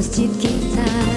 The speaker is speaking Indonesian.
masjid kita.